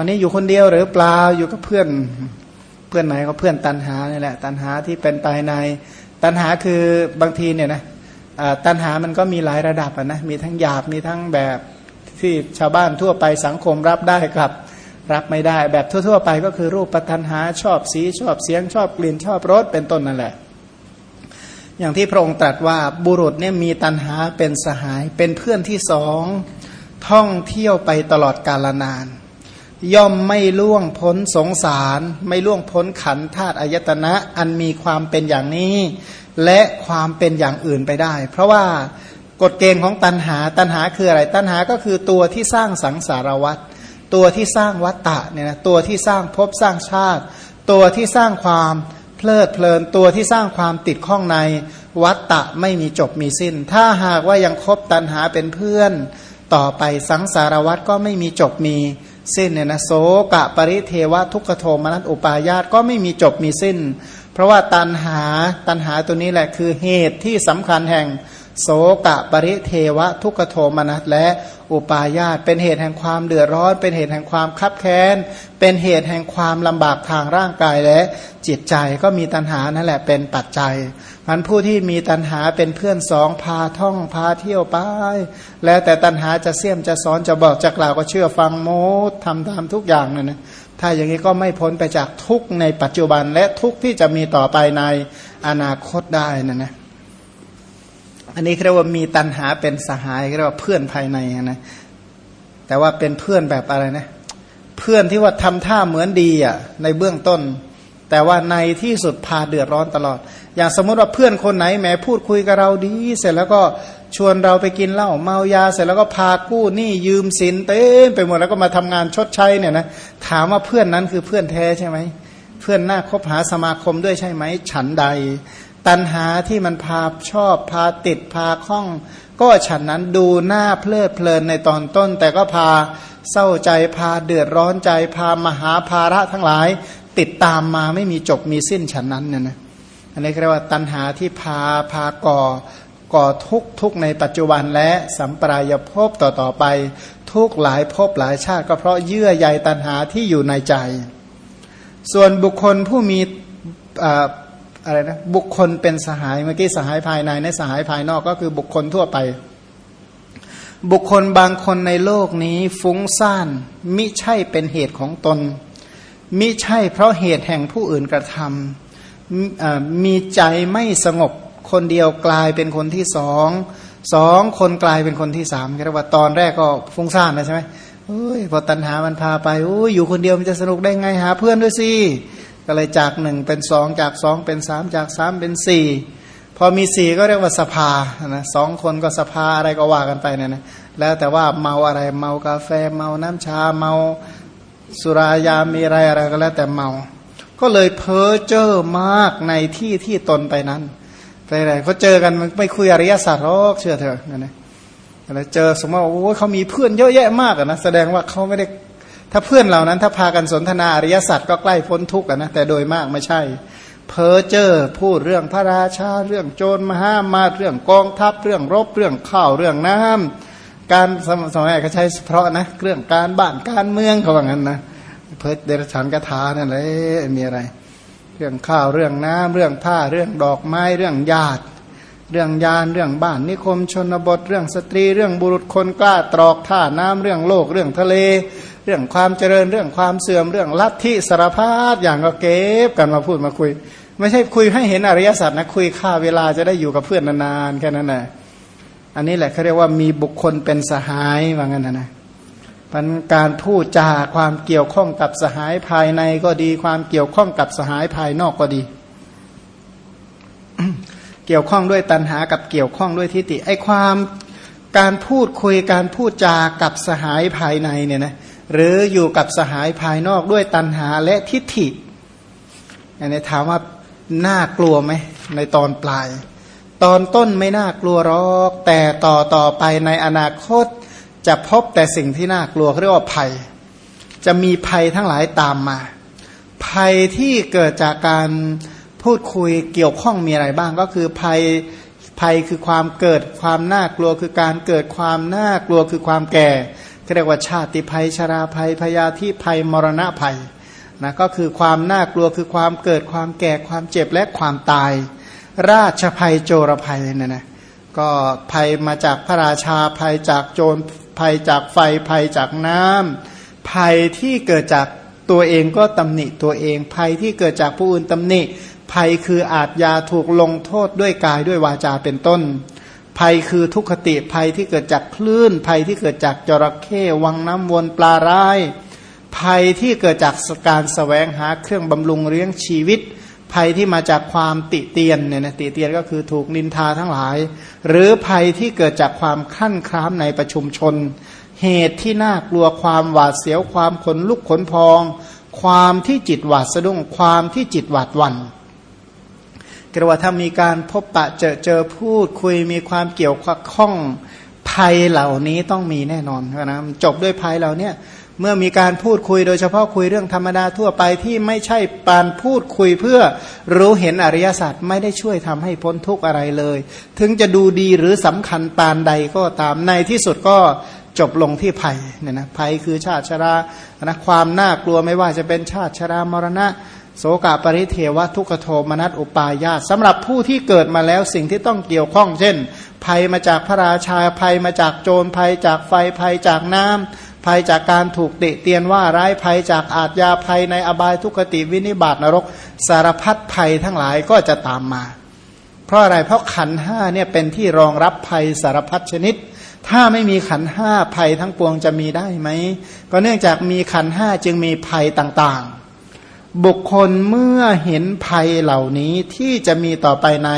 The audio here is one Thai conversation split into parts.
อนนี้อยู่คนเดียวหรือเปล่าอยู่กับเพื่อนเพื่อนไหนก็เพื่อนตันหานี่แหละ ตันหาที่เป็นภายใน ตันหาคือบางทีเนี่ยนะตันหามันก็มีหลายระดับนะมีทั้งหยาบมีทั้งแบบที่ชาวบ้านทั่วไปสังคมรับได้กับรับไม่ได้ แบบทั่ว ๆ ไปก็คือรูปปัตันหาชอบสีชอบเสียงชอบกลิ่นชอบรสเป็นต้นนั่นแหละ อย่างที่พระองค์ตรัสว่าบุรุษเนี่ยมีตันหาเป็นสหายเป็นเพื่อนที่สองท่องเที่ยวไปตลอดกาลนาน ย่อมไม่ล่วงพ้นสงสาร ไม่ล่วงพ้นขันธาตุอายตนะอันมีความเป็นอย่างนี้ และความเป็นอย่างอื่นไปได้ เพราะว่ากฎเกณฑ์ของตันหาตันหาคืออะไร ตันหาก็คือตัวที่สร้างสังสารวัตรตัวที่สร้างวัตตะเนี่ยนะตัวที่สร้างภพสร้างชาติ ตัวที่สร้างความเพลิดเพลินตัวที่สร้างความติดข้องในวัตตะไม่มีจบมีสิ้น ถ้าหากว่ายังคบตันหาเป็นเพื่อน ต่อไปสังสารวัตรก็ไม่มีจบมี สิ้นเนี่ยนะโสกะปริเทวะทุกขโทมนัสอุปายาตก็ไม่มีจบมีสิ้น เพราะว่าตันหาตันหาตัวนี้แหละคือเหตุที่สำคัญแห่งโสกะปริเทวะทุกขโทมนัสและอุปาญาตเป็นเหตุแห่งความเดือดร้อน เป็นเหตุแห่งความคับแค้น เป็นเหตุแห่งความลำบากทางร่างกายและจิตใจก็มีตัณหานั่นแหละเป็นปัจจัย มันผู้ที่มีตัณหาเป็นเพื่อนสองพาท่องพาเที่ยวไป แล้วแต่ตัณหาจะเสี่ยมจะสอนจะบอกจะกล่าวก็เชื่อฟังโมดทำตามทุกอย่างนั่นนะถ้าอย่างนี้ก็ไม่พ้นไปจากทุกในปัจจุบันและทุกที่จะมีต่อไปในอนาคตได้นั่นนะอันนี้เรียกว่ามีตันหาเป็นสหายเรียกว่าเพื่อนภายในนะแต่ว่าเป็นเพื่อนแบบอะไรนะ เพื่อนที่ว่าทำท่าเหมือนดีอะในเบื้องต้น แต่ว่าในที่สุดพาเดือดร้อนตลอด อย่างสมมติว่าเพื่อนคนไหนแหมพูดคุยกับเราดี เสร็จแล้วก็ชวนเราไปกินเหล้าเมายา เสร็จแล้วก็พากู้หนี้ยืมสินเต็มไปหมดแล้วก็มาทำงานชดใช้เนี่ยนะถามว่าเพื่อนนั้นคือเพื่อนแท้ใช่ไหมเพื่อนหน้าคบหาสมาคมด้วยใช่ไหม ฉันใด ตัณหาที่มันพาชอบพาติดพาคล้อง ก็ฉันนั้นดูหน้าเพลิดเพลินในตอนต้น แต่ก็พาเศร้าใจพาเดือดร้อนใจพามหาภาระทั้งหลาย ติดตามมาไม่มีจบมีสิ้นฉันนั้นเนี่ยนะ อันนี้เรียกว่าตัณหาที่พาพาก่อก่อทุกทุกในปัจจุบันและสัมปรายภพต่อต่อไป ทุกหลายภพหลายชาติ ก็เพราะเยื่อใยตัณหาที่อยู่ในใจ ส่วนบุคคลผู้มีอะไรนะบุคคลเป็นสหายเมื่อกี้สหายภายในในสหายภายนอกก็คือบุคคลทั่วไป บุคคลบางคนในโลกนี้ฟุ้งซ่านมิใช่เป็นเหตุของตน มิใช่เพราะเหตุแห่งผู้อื่นกระทำ มีใจไม่สงบ คนเดียวกลายเป็นคนที่สองสองคนกลายเป็นคนที่สามเรียกว่าตอนแรกก็ฟุ้งซ่านนะใช่ไหมโอ้ยพอตัณหามันพาไปอ้ยอยู่คนเดียวมันจะสนุกได้ไงหาเพื่อนด้วยสิก็เลยจากหนึ่งเป็นสองจากสองเป็นสามจากสามเป็นสี่พอมีสี่ก็เรียกว่าสภานะสองคนก็สภาอะไรก็ว่ากันไปเนี่ยนะแล้วแต่ว่าเมาอะไรเมากาแฟเมาน้ำชาเมาสุรายามีอะไรอะไรก็แล้วแต่เมา ก็เลยเพ้อเจ้อมากในที่ที่ตนไปนั้นไปไหนเขาเจอกันมันไม่คุยอริยสัจหรอกเชื่อเถอะนะนะเจอสมมติว่าโอ้เขามีเพื่อนเยอะแยะมากนะแสดงว่าเขาไม่ได้ถ้าเพื่อนเหล่านั้น ถ้าพากันสนทนาอริยสัจก็ใกล้พ้นทุกข์นะแต่โดยมากไม่ใช่ เพ้อเจอพูดเรื่องพระราชาเรื่องโจรมหามาเรื่องกองทัพเรื่องรบเรื่องข้าวเรื่องน้ำการสมัยเขาใช้เพราะนะเรื่องการบ้านการเมืองเขาว่างั้นนะ เพิเดรฉันกถานั่นเลยมีอะไร เรื่องข้าวเรื่องน้ำเรื่องผ้าเรื่องดอกไม้เรื่องญาติ เรื่องยานเรื่องบ้านนิคมชนบท เรื่องสตรี เรื่องบุรุษคนกล้าตรอกท่าน้ำเรื่องโลกเรื่องทะเล เรื่องความเจริญเรื่องความเสื่อมเรื่องลัทธิสารพัดอย่างก็เก็บกันมาพูดมาคุย ไม่ใช่คุยให้เห็นอริยสัจนะคุยค่าเวลาจะได้อยู่กับเพื่อนนานๆแค่นั้นแหละอันนี้แหละเขาเรียกว่ามีบุคคลเป็นสหายว่างั้นนะนะ ป็นการพูดจาความเกี่ยวข้องกับสหายภายในก็ดี ความเกี่ยวข้องกับสหายภายนอกก็ดี เกี่ยวข้องด้วยตัณหากับเกี่ยวข้องด้วยทิฏฐิไอความการพูดคุยการพูดจากับสหายภายในเนี่ยนะหรืออยู่กับสหายภายนอกด้วยตัณหาและทิฏฐิอันนี้ถามว่าน่ากลัวไหมในตอนปลาย ตอนต้นไม่น่ากลัวหรอก แต่ต่อต่อไปในอนาคต จะพบแต่สิ่งที่น่ากลัวเรียกว่าภัย จะมีภัยทั้งหลายตามมา ภัยที่เกิดจากการพูดคุยเกี่ยวข้องมีอะไรบ้างก็คือภัยภัยคือความเกิดความน่ากลัวคือการเกิดความน่ากลัวคือความแก่เรียกว่าชาติภัยชราภัยพยาธิภัยมรณะภัยนะก็คือความน่ากลัวคือความเกิดความแก่ความเจ็บและความตาย ราชภัยโจรภัยเนี่ยนะก็ภัยมาจากพระราชาภัยจากโจร ภัยจากไฟภัยจากน้ำภัยที่เกิดจากตัวเองก็ตำหนิตัวเอง ภัยที่เกิดจากผู้อื่นตำหนิ ภัยคืออาจยาถูกลงโทษด้วยกายด้วยวาจาเป็นต้น ภัยคือทุกขติภัยที่เกิดจากคลื่น ภัยที่เกิดจากจระเข้วังน้ำวนปลาร้าย ภัยที่เกิดจากการสแสวงหาเครื่องบำรุงเลี้ยงชีวิต ภัยที่มาจากความติเตียนเนี่ยนะติเตียนก็คือถูกนินทาทั้งหลาย หรือภัยที่เกิดจากความขั้นคร้ามในประชุมชน เหตุที่น่ากลัวความหวาดเสียวความขนลุกขนพอง ความที่จิตหวาดสะดุ้งความที่จิตหวาดวันกระว่าถ้ามีการพบปะเจอเจอพูดคุยมีความเกี่ยวข้องภัยเหล่านี้ต้องมีแน่นอนนะจบด้วยภัยเหล่านี้ เมื่อมีการพูดคุยโดยเฉพาะคุยเรื่องธรรมดาทั่วไปที่ไม่ใช่ปานพูดคุยเพื่อรู้เห็นอริยสัจไม่ได้ช่วยทำให้พ้นทุกข์อะไรเลย ถึงจะดูดีหรือสำคัญปานใดก็ตามในที่สุดก็จบลงที่ภัยเนี่ยนะภัยคือชาติชรานะความน่ากลัวไม่ว่าจะเป็นชาติชรามรณะ โสกาปริเทวทุกโทมนัสอุปายาตสำหรับผู้ที่เกิดมาแล้วสิ่งที่ต้องเกี่ยวข้อง เช่น ภัยมาจากพระราชาภัยมาจากโจรภัยจากไฟภัยจากน้ำ ภัยจากการถูกเตะเตียนว่าร้ายภัยจากอาทยาภัยในอบายทุกติวินิบาตนรก สารพัดภัยทั้งหลายก็จะตามมา เพราะอะไรเพราะขันห้าเนี่ยเป็นที่รองรับภัยสารพัดชนิด ถ้าไม่มีขันห้าภัยทั้งปวงจะมีได้ไหมก็เนื่องจากมีขันห้าจึงมีภัยต่างๆ บุคคลเมื่อเห็นภัยเหล่านี้ที่จะมีต่อไปใน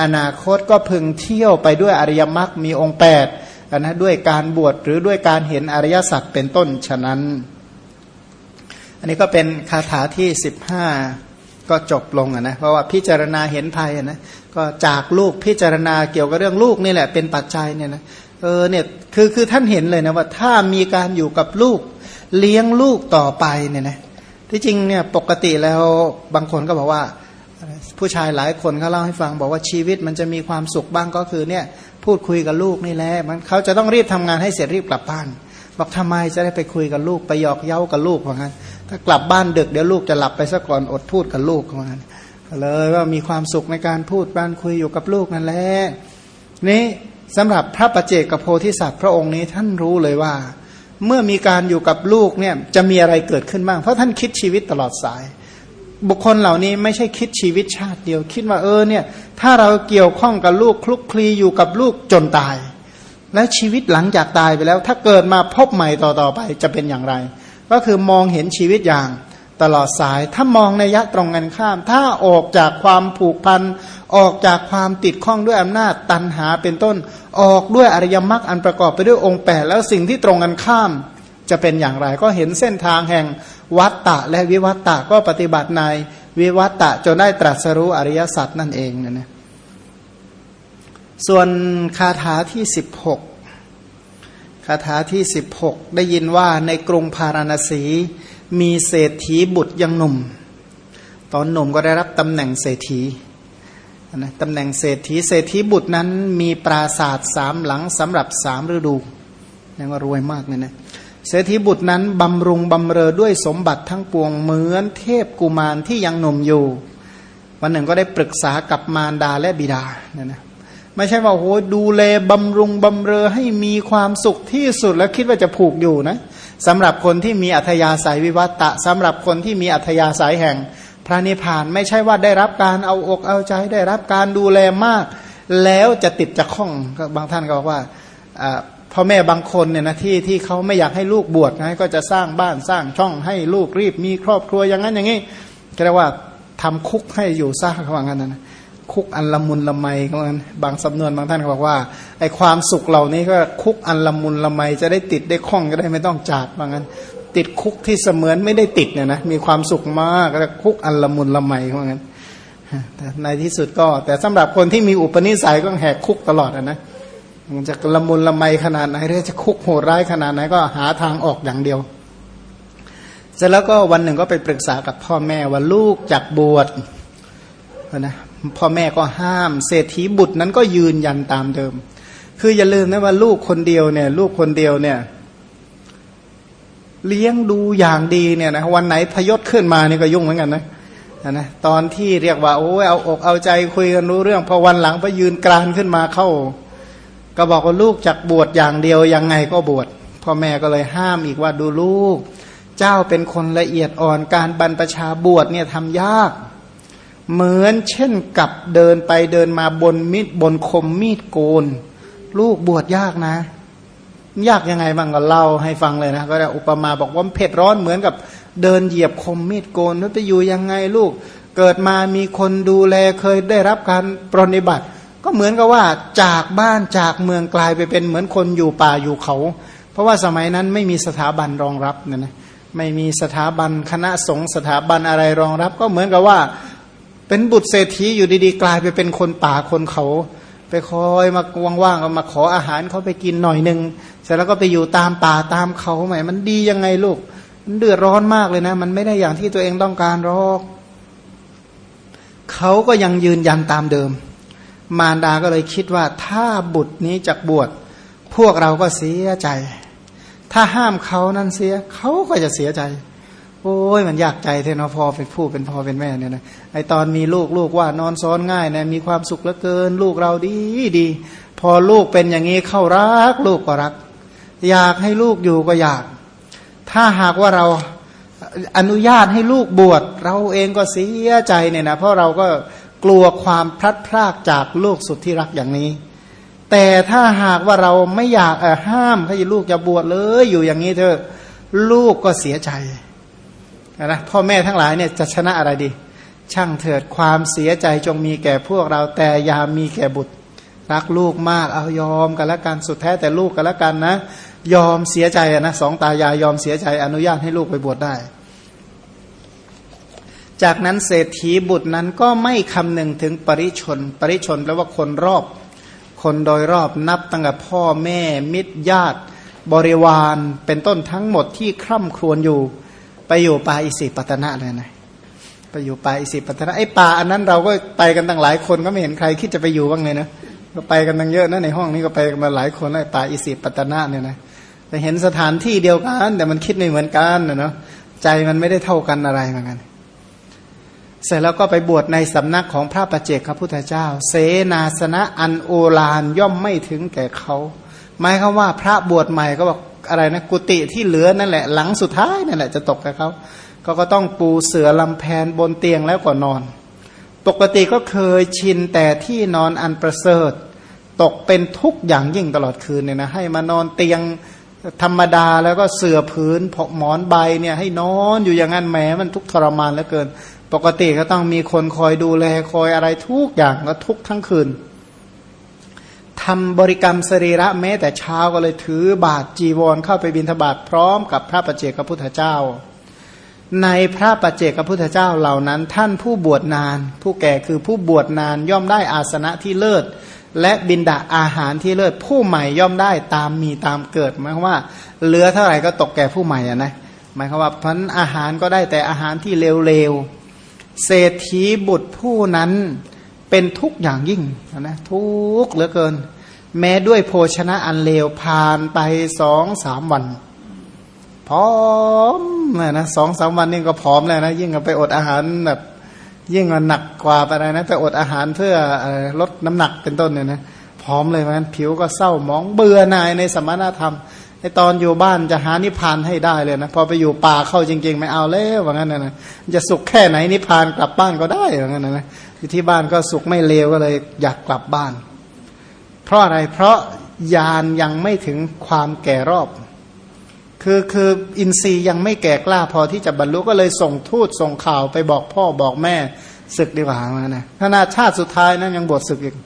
อนาคตก็พึงเที่ยวไปด้วยอริยมรรคมีองค์แปด นะด้วยการบวชหรือด้วยการเห็นอริยสัจเป็นต้นฉะนั้น อันนี้ก็เป็นคาถาที่สิบห้าก็จบลงนะเพราะว่าพิจารณาเห็นภัยนะก็จากลูกพิจารณาเกี่ยวกับเรื่องลูกนี่แหละเป็นปัจจัยเนี่ยนะเออเนี่ยคือคือท่านเห็นเลยนะว่าถ้ามีการอยู่กับลูกเลี้ยงลูกต่อไปเนี่ยนะที่จริงเนี่ยปกติแล้วบางคนก็บอกว่า ผู้ชายหลายคนเขาเล่าให้ฟังบอกว่าชีวิตมันจะมีความสุขบ้างก็คือเนี่ย พูดคุยกับลูกนี่แหละมันเขาจะต้องรีบทำงานให้เสร็จรีบกลับบ้าน บอกทำไมจะได้ไปคุยกับลูกไปหยอกเย้ากับลูกว่างั้น ถ้ากลับบ้านดึกเดี๋ยวลูกจะหลับไปซะก่อนอดพูดกับลูกว่างั้นเลยว่ามีความสุขในการพูดบ้านคุยอยู่กับลูกนั่นแหละนี่สำหรับพระประเจกโพธิสัตว์พระองค์นี้ท่านรู้เลยว่า เมื่อมีการอยู่กับลูกเนี่ยจะมีอะไรเกิดขึ้นบ้างเพราะท่านคิดชีวิตตลอดสาย บุคคลเหล่านี้ไม่ใช่คิดชีวิตชาติเดียว คิดว่าเออเนี่ยถ้าเราเกี่ยวข้องกับลูกคลุกคลีอยู่กับลูกจนตาย และชีวิตหลังจากตายไปแล้ว ถ้าเกิดมาพบใหม่ต่อๆไปจะเป็นอย่างไร ก็คือมองเห็นชีวิตอย่างตลอดสาย ถ้ามองในยะตรงกันข้าม ถ้าออกจากความผูกพัน ออกจากความติดข้องด้วยอำนาจตันหาเป็นต้น ออกด้วยอริยมรรคอันประกอบไปด้วยองค์แปดแล้วสิ่งที่ตรงกันข้ามจะเป็นอย่างไร ก็เห็นเส้นทางแห่ง วัตตะและวิวัตตะก็ปฏิบัติในวิวัตตะจนได้ตรัสรู้อริยสัจนั่นเองนะนะส่วนคาถาที่สิบหกคาถาที่สิบหกได้ยินว่าในกรุงพาราณสี มีเศรษฐีบุตรยังหนุ่ม ตอนหนุ่มก็ได้รับตำแหน่งเศรษฐีนะตำแหน่งเศรษฐีเศรษฐีบุตรนั้นมีปราศาสตร์สามหลังสำหรับสามฤดูนี่ว่ารวยมากเลยนะ เศรษฐีบุตรนั้นบำรุงบำเรอด้วยสมบัติทั้งปวงเหมือนเทพกุมารที่ยังหนุ่มอยู่ วันหนึ่งก็ได้ปรึกษากับมารดาและบิดาเนี่ยนะไม่ใช่ว่าโอ้ดูแลบำรุงบำเรอให้มีความสุขที่สุดแล้วคิดว่าจะผูกอยู่นะสำหรับคนที่มีอัธยาศัยวิวัตตะสำหรับคนที่มีอัธยาศัยแห่งพระนิพพานไม่ใช่ว่าได้รับการเอาอกเอาใจได้รับการดูแลมาก แล้วจะติดจะคล้องบางท่านก็บอกว่า พ่อแม่บางคนเนี่ยนะที่ที่เขาไม่อยากให้ลูกบวชนะก็จะสร้างบ้านสร้างช่องให้ลูกรีบมีครอบครัวอย่างนั้นอย่างนี้ก็เรียกว่าทำคุกให้อยู่สร้างเขาว่างั้นนะคุกอันละมุนละไมเขาบอกบางสำนวนบางท่านก็บอกว่าไอความสุขเหล่านี้ก็คุกอันละมุนละไมจะได้ติดได้คล้องก็ได้ไม่ต้องจากว่างั้น ติดคุกที่เสมือนไม่ได้ติดเนี่ยนะมีความสุขมากก็คุกอันละมุนละไมเขาบอกงั้นในที่สุดก็ แต่สำหรับคนที่มีอุปนิสัยก็แหกคุกตลอดนะ มันจะละมุนละไมขนาดไหนหรือจะคุกโหดร้ายขนาดไหนก็หาทางออกอย่างเดียว เสร็จแล้วก็วันหนึ่งก็ไปปรึกษากับพ่อแม่ว่าลูกจักบวชนะพ่อแม่ก็ห้าม เศรษฐีบุตรนั้นก็ยืนยันตามเดิม คืออย่าลืมนะว่าลูกคนเดียวเนี่ย ลูกคนเดียวเนี่ย เลี้ยงดูอย่างดีเนี่ยนะวันไหนพยศขึ้นมานี่ก็ยุ่งเหมือนกันนะนะตอนที่เรียกว่าโอ้เอาอกเอาใจคุยกันรู้เรื่องพอวันหลังไปยืนกรานขึ้นมาเข้า ก็บอกว่าลูกจากบวชอย่างเดียวยังไงก็บวชพ่อแม่ก็เลยห้ามอีกว่าดูลูก เจ้าเป็นคนละเอียดอ่อนการบรรพชาบวชเนี่ยทำยาก เหมือนเช่นกับเดินไปเดินมาบนมีดบนคมมีดโกน ลูกบวชยากนะ ยากยังไงบ้างก็เล่าให้ฟังเลยนะก็ได้อุปมาบอกว่าเผ็ดร้อนเหมือนกับเดินเหยียบคมมีดโกนแล้วจะอยู่ยังไงลูก เกิดมามีคนดูแลเคยได้รับการปรนิบัติ ก็เหมือนกับว่าจากบ้านจากเมืองกลายไปเป็นเหมือนคนอยู่ป่าอยู่เขา เพราะว่าสมัยนั้นไม่มีสถาบันรองรับเนี่ยนะไม่มีสถาบันคณะสงฆ์สถาบันอะไรรองรับ ก็เหมือนกับว่า เป็นบุตรเศรษฐีอยู่ดีๆ กลายไปเป็นคนป่าคนเขา ไปคอยมาว่างๆก็มาขออาหารเขาไปกินหน่อยหนึ่งเสร็จแล้วก็ไปอยู่ตามป่าตามเขาใหม่มันดียังไงลูก มันเดือดร้อนมากเลยนะ มันไม่ได้อย่างที่ตัวเองต้องการหรอกเขาก็ยังยืนยันตามเดิม มารดาก็เลยคิดว่าถ้าบุตรนี้จะบวชพวกเราก็เสียใจ ถ้าห้ามเขานั่นเสียเขาก็จะเสียใจ โอ้ยมันยากใจเทนอพอเป็นผู้เป็นพ่อเป็นแม่เนี่ยนะไอตอนมีลูกลูกว่านอนซ้อนง่ายนะมีความสุขเหลือเกิน ลูกเราดีดี พอลูกเป็นอย่างนี้เข้ารัก ลูกก็รัก อยากให้ลูกอยู่ก็อยาก ถ้าหากว่าเราอนุญาตให้ลูกบวชเราเองก็เสียใจเนี่ยนะเพราะเราก็ กลัวความพลัดพรากจากลูกสุดที่รักอย่างนี้ แต่ถ้าหากว่าเราไม่อยากห้ามให้ลูกจะบวชเลยอยู่อย่างนี้เถอะลูกก็เสียใจนะพ่อแม่ทั้งหลายเนี่ยจะชนะอะไรดี ช่างเถิดความเสียใจจงมีแก่พวกเราแต่อย่ามีแก่บุตร รักลูกมากเอายอมกันแล้วกันสุดแท้แต่ลูกกันแล้วกันนะ ยอมเสียใจนะสองตายายยอมเสียใจอนุญาตให้ลูกไปบวชได้ จากนั้นเศรษฐีบุตรนั้นก็ไม่คำนึงถึงปริชน ปริชนแปลว่าคนรอบ คนโดยรอบนับตั้งแต่พ่อแม่มิตรญาติ บริวารเป็นต้นทั้งหมดที่คร่ำครวญอยู่ไปอยู่ป่าอิสิปตนะเลยนะไปอยู่ป่าอิสิปตนะไอ้ป่าอันนั้นเราก็ไปกันตั้งหลายคนก็ไม่เห็นใครคิดจะไปอยู่บ้างเลยนะก็ไปกันตั้งเยอะนะในห้องนี้ก็ไปกันมาหลายคนไอ้ป่าอิสิปตนะเนี่ยนะแต่เห็นสถานที่เดียวกัน แต่มันคิดไม่เหมือนกันนะเนาะใจมันไม่ได้เท่ากันอะไรเหมือนกัน เสร็จแล้วก็ไปบวชในสำนักของพระประเจกพระพุทธเจ้า เสนาสนะอันโอฬารย่อมไม่ถึงแก่เขาหมายคือว่าพระบวชใหม่ก็บอกอะไรนะกุฏิที่เหลือนั่นแหละ หลังสุดท้ายนั่นแหละจะตกกับเขาก็ก็ต้องปูเสือลำแพนบนเตียงแล้วก็นอน ปกติก็เคยชินแต่ที่นอนอันประเสริฐ ตกเป็นทุกอย่างยิ่งตลอดคืนเนี่ยนะให้มานอนเตียงธรรมดาแล้วก็เสื่อผืนหมอนใบเนี่ยให้นอนอยู่อย่างนั้นแหมมันทุกทรมานเหลือเกิน ปกติก็ต้องมีคนคอยดูแลคอยอะไรทุกอย่างก็ทุกทั้งคืนทำบริกรรมสรีระแม้แต่เช้าก็เลยถือบาทจีวรเข้าไปบิณฑบาตพร้อมกับพระประเจกพระพุทธเจ้า ในพระประเจกพระพุทธเจ้าเหล่านั้น ท่านผู้บวชนาน ผู้แก่คือผู้บวชนานย่อมได้อาสนะที่เลิศ และบินดาอาหารที่เลิศ ผู้ใหม่ย่อมได้ตามมีตามเกิดหมายความว่าเหลือเท่าไหร่ก็ตกแก่ผู้ใหม่อะนะหมายความว่าพันอาหารก็ได้แต่อาหารที่เร็วๆ เศรษฐีบุตรผู้นั้นเป็นทุกอย่างยิ่งนะทุกเหลือเกิน แม้ด้วยโภชนะอันเลวผ่านไปสองสามวันพร้อมนะสองสามวันนี่ก็พร้อมแล้วนะยิ่งไปอดอาหารแบบยิ่งมันหนักกว่าอะไรนะไปอดอาหารเพื่อลดน้ำหนักเป็นต้นเนี่ยนะพร้อมเลยมันผิวก็เศร้ามองเบื่อหน่ายในสมณธรรม ในตอนอยู่บ้านจะหานิพพานให้ได้เลยนะพอไปอยู่ป่าเข้าจริง ๆ ไม่เอาแล้วว่างั้นนะจะสุขแค่ไหนนิพพานกลับบ้านก็ได้ว่างั้นนะนะที่บ้านก็สุขไม่เลวก็เลยอยากกลับบ้าน เพราะอะไรเพราะยานยังไม่ถึงความแก่รอบ คือคืออินทรีย์ยังไม่แก่กล้าพอที่จะบรรลุก็เลยส่งทูตส่งข่าวไปบอกพ่อบอกแม่ศึกดีกว่ามานะขนาดชาติสุดท้ายนั้นยังบวชศึกอีก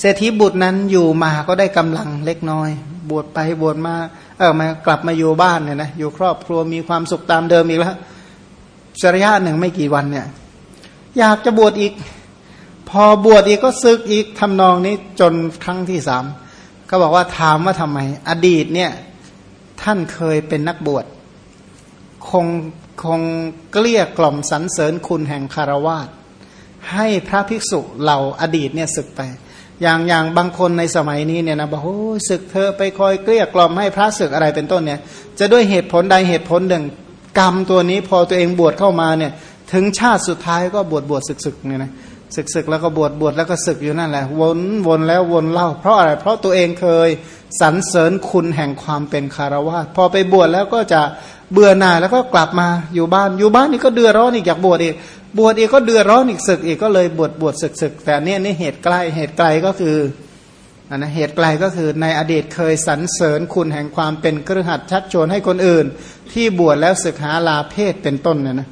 เศรษฐีบุตรนั้นอยู่มาก็ได้กำลังเล็กน้อย บวชไปบวชมา เออมากลับมาอยู่บ้านเนี่ยนะอยู่ครอบครัวมีความสุขตามเดิมอีกแล้วสระยะหนึ่งไม่กี่วันเนี่ย อยากจะบวชอีก พอบวชอีกก็ซึกอีกทำนองนี้จนครั้งที่สามก็บอกว่าถามว่าทำไม อดีตเนี่ย ท่านเคยเป็นนักบวชคงคงเกลี้ยกล่อมสรรเสริญคุณแห่งคารวาสให้พระภิกษุเหล่าอดีตเนี่ยศึกไป อย่างอย่างบางคนในสมัยนี้เนี่ยนะบอกโอ้ศึกเธอไปคอยเกลี้ยกล่อมให้พระศึกอะไรเป็นต้นเนี่ย จะด้วยเหตุผลใดเหตุผลหนึ่ง กรรมตัวนี้พอตัวเองบวชเข้ามาเนี่ย ถึงชาติสุดท้ายก็บวชบวชศึกศึกเนี่ยนะศึกศึกแล้วก็บวชบวชแล้วก็ศึกอยู่นั่นแหละวนวนแล้ววนเล่า เพราะอะไร เพราะตัวเองเคยสรรเสริญคุณแห่งความเป็นคารวะพอไปบวชแล้วก็จะ เบื่อหน่ายแล้วก็กลับมาอยู่บ้านอยู่บ้านนี่ก็เดือดร้อนอีกอยากบวชอีกบวชอีกก็เดือดร้อนอีกศึกอีกก็เลยบวชบวชศึกศึกแต่เนี่ยนี่เหตุใกล้เหตุไกลก็คืออันนะเหตุไกลก็คือในอดีตเคยสรรเสริญคุณแห่งความเป็นเครือขัดชักชวนให้คนอื่น ที่บวชแล้วศึกหาลาเพศเป็นต้นเนี่ยนะ